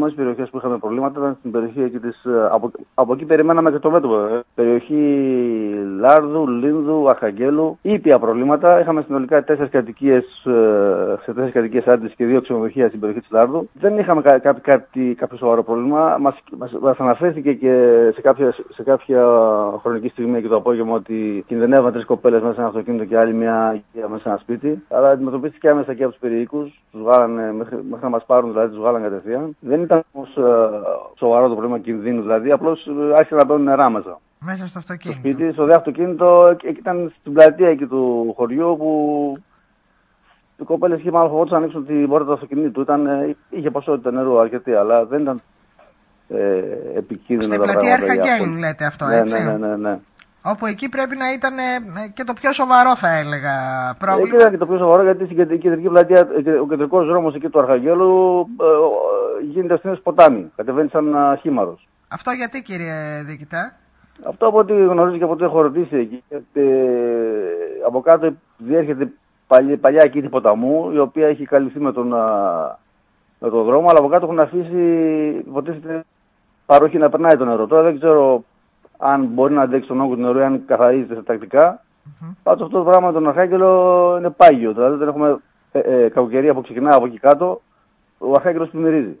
μόνε περιοχέ που είχαμε προβλήματα ήταν στην περιοχή εκεί της, ε, από, από εκεί περιμέναμε και το μέτωπο. Ε. Περιοχή Λάρδου, Λίνδου, Αρχαγγέλου. Ήπια προβλήματα. Είχαμε συνολικά τέσσερις κατοικίες ε, σε τέσσερις κατοικίες άντρες και δύο ξενοδοχεία στην περιοχή της Λάρδου. Δεν είχαμε κά, κά, κάτι, κάποιο σοβαρό πρόβλημα. Μας αναφέρθηκε και σε κάποια, σε κάποια χρονική στιγμή εκεί το απόγευμα ότι κινδυνεύαν τρεις κοπέλες μέσα σε ένα αυτοκίνητο και άλλη μια μέσα σε ένα σπίτι. Αλλά αντιμετωπίστηκε άμεσα και από τους περιοίκου. Τους βγάλανε μέχρι, μέχρι να μας πάρουν, δηλαδή τους βγάλανε κατευθείαν. Δεν ήταν όμως ε, σοβαρό το πρόβλημα κινδύνου, δηλαδή απλώς ε, άρχισε να μπαίνουν νερά μέσα. Μέσα στο αυτοκίνητο. Στο σπίτι, στο δε αυτοκίνητο, ήταν στην πλατεία εκεί του χωριού που οι κοπέλες είχε μάλλον φοβόντουσαν να ανοίξουν την πόρτα του αυτοκινήτου. Ήταν, ε, είχε ποσότητα νερού αρκετή, αλλά δεν ήταν ε, επικίνδυνο Στην πλατεία Αρχαγγέλου λέτε αυτό, ναι, έτσι; Ναι, ναι, ναι, ναι. Όπου εκεί πρέπει να ήταν ε, και το πιο σοβαρό, θα έλεγα, πρόβλημα. Εκεί ήταν και το πιο σοβαρό, γιατί στην κεντρική πλατεία, ο κεντρικός δρόμος εκεί του Αρχαγγέλου ε, γίνεται ευθύνε ποτάμι. Κατεβαίνει σαν χήμαρος. Αυτό γιατί, κύριε Διοικητά; Αυτό από ό,τι γνωρίζω και από ό,τι έχω ρωτήσει εκεί. Ε, από κάτω διέρχεται παλιά, παλιά κήτη ποταμού, η οποία έχει καλυφθεί με τον, με τον δρόμο, αλλά από κάτω έχουν αφήσει, υποτίθεται, παροχή να περνάει το νερό. Τώρα δεν ξέρω αν μπορεί να αντέξει τον όγκο του νερού, αν καθαρίζεται στα τακτικά. Mm-hmm. Πάντως αυτό το πράγμα με τον Αρχάγγελο είναι πάγιο. Δηλαδή δεν έχουμε ε, ε, κακοκαιρία που ξεκινάει από εκεί κάτω, ο Αρχάγγελος πλημμυρίζει.